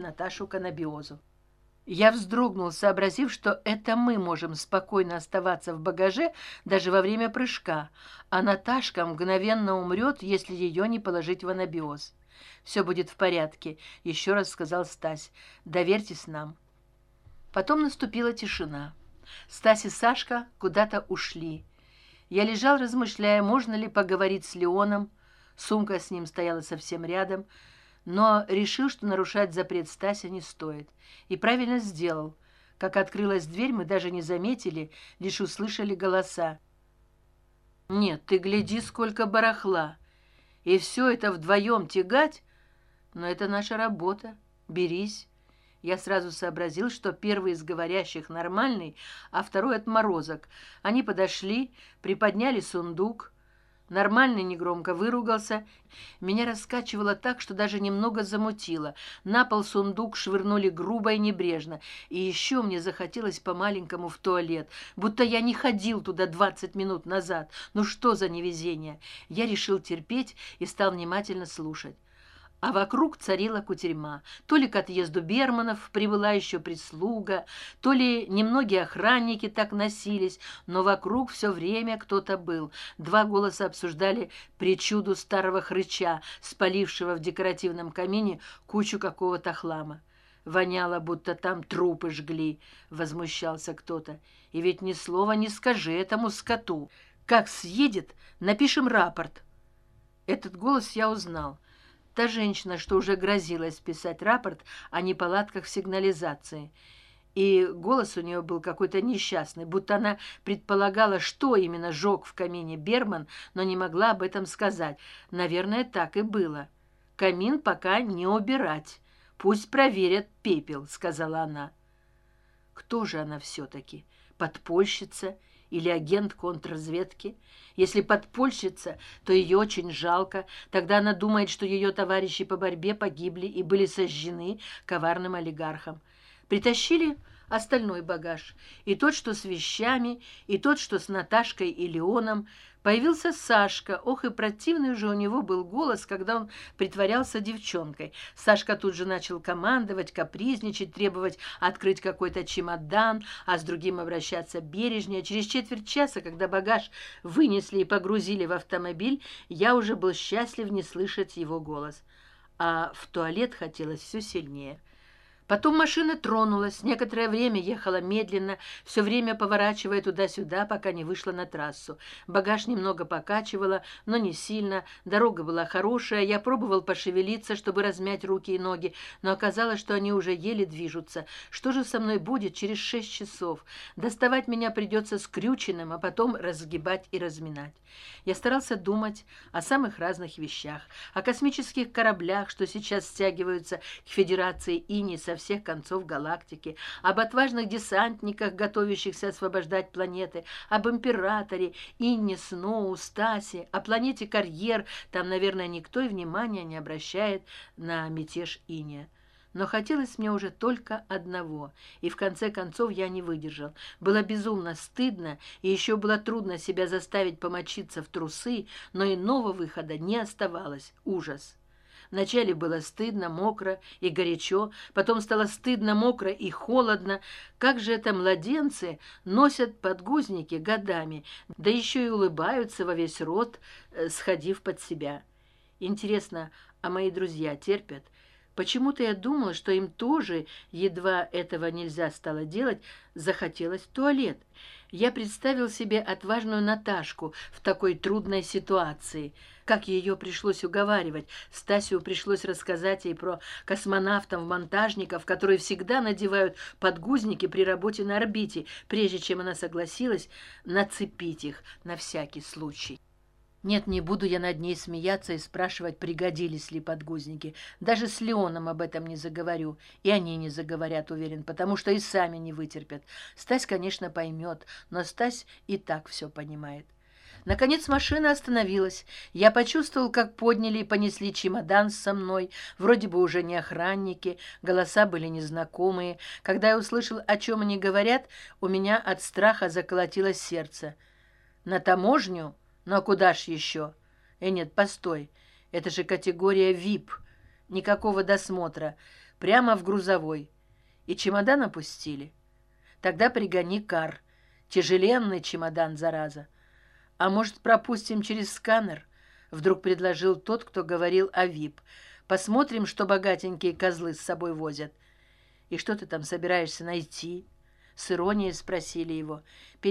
наташу к анабиозу я вздрогнул сообразив что это мы можем спокойно оставаться в багаже даже во время прыжка а наташка мгновенно умрет если ее не положить в анабиоз. Все будет в порядке еще раз сказал стась. Доверьтесь нам потом наступила тишина. Стась и сашка куда то ушли. Я лежал размышляя можно ли поговорить с леоном. Сумка с ним стояла совсем рядом но решил что нарушать запрет стася не стоит. И правильно сделал. Как открылась дверь мы даже не заметили лишь услышали голоса. Нет ты гляди сколько барахла. И все это вдвоем тягать но это наша работа. Берись я сразу сообразил что первый из говорящих нормальный а второй отморозок. Они подошли приподняли сундук нормальный негромко выругался. Меня раскачивало так что даже немного замутило. На пол сундук швырнули грубо и небрежно. И еще мне захотелось по маленькому в туалет. Будто я не ходил туда двадцать минут назад. Ну что за невезение? Я решил терпеть и стал внимательно слушать а вокруг царила кутерьма. То ли к отъезду берманов прибыла еще прислуга то ли немногие охранники так носились но вокруг все время кто то был. Два голоса обсуждали причуду старого хрыча спалившего в декоративном камине кучу какого то хлама. Воняло будто там трупы жгли возмущался кто то и ведь ни слова не скажи этому скоту. Как съедет напишем рапорт. Этот голос я узнал та женщина что уже грозилась писать рапорт о неполадках в сигнализации. И голос у нее был какой то несчастный будто она предполагала что именно жег в камине берман но не могла об этом сказать. Наверное так и было. Камин пока не убирать. Пусть проверят пепел сказала она. Кто же она все таки подпольщица или агент контрразведки. Если подпольщица то ее очень жалко. Тогда она думает что ее товарищи по борьбе погибли и были сожжены коварным олигархом. Притащили остальной багаж. И тот что с вещами и тот что с наташкой и леоном. Появился сашка. Ох и противный же у него был голос когда он притворялся девчонкой. Сашка тут же начал командовать капризничать требовать открыть какой то чемодан а с другим обращаться бережнее. Через четверть часа когда багаж вынесли и погрузили в автомобиль я уже был счастлив не слышать его голос. А в туалет хотелось все сильнее потом машина тронулась некоторое время ехала медленно все время поворачивая туда сюда пока не вышла на трассу. Багаж немного покачивала но не сильно. Дорога была хорошая я пробовал пошевелиться чтобы размять руки и ноги но оказалось что они уже еле движутся. Что же со мной будет через шесть часов? Доставать меня придется скрюченным а потом разгибать и разминать. Я старался думать о самых разных вещах. О космических кораблях что сейчас стягиваются к федерации ини со всех концов галактики об отважных десантниках готовящихся освобождать планеты об императоре инне сноу стасе о планете карьер. Там наверное никто и внимания не обращает на мятеж иния но хотелось мне уже только одного и в конце концов я не выдержал. Было безумно стыдно и еще было трудно себя заставить помочиться в трусы но иного выхода не оставалось. Ужас вначале было стыдно мокро и горячо потом стало стыдно мокро и холодно. Как же это младенцы носят подгузники годами да еще и улыбаются во весь рот э, сходив под себя. Интересно а мои друзья терпят? Почему то я думала что им тоже едва этого нельзя стало делать захотелось в туалет я представил себе отважную наташку в такой трудной ситуации. Как ее пришлось уговаривать? Стасию пришлось рассказать ей про космонавтов монтажников которые всегда надевают подгузники при работе на орбите прежде чем она согласилась нацепить их на всякий случай нет не буду я над ней смеяться и спрашивать пригодились ли подгузники. Даже с леоном об этом не заговорю. И они не заговорят уверен потому что и сами не вытерпят. Стась конечно поймет но стась и так все понимает. Наконец машина остановилась. Я почувствовал как подняли и понесли чемодан со мной. Вроде бы уже не охранники голоса были незнакомые. Когда я услышал о чем они говорят у меня от страха заколотилось сердце. На таможню ну а куда ж еще э нет постой. Это же категория вип никакого досмотра. Прямо в грузовой. И чемодан опустили. Тогда пригони кар. Тяжеленный чемодан зараза. А может пропустим через сканер? Вдруг предложил тот кто говорил о вип посмотрим что богатенькие козлы с собой возят. И что ты там собираешься найти? С иронией спросили его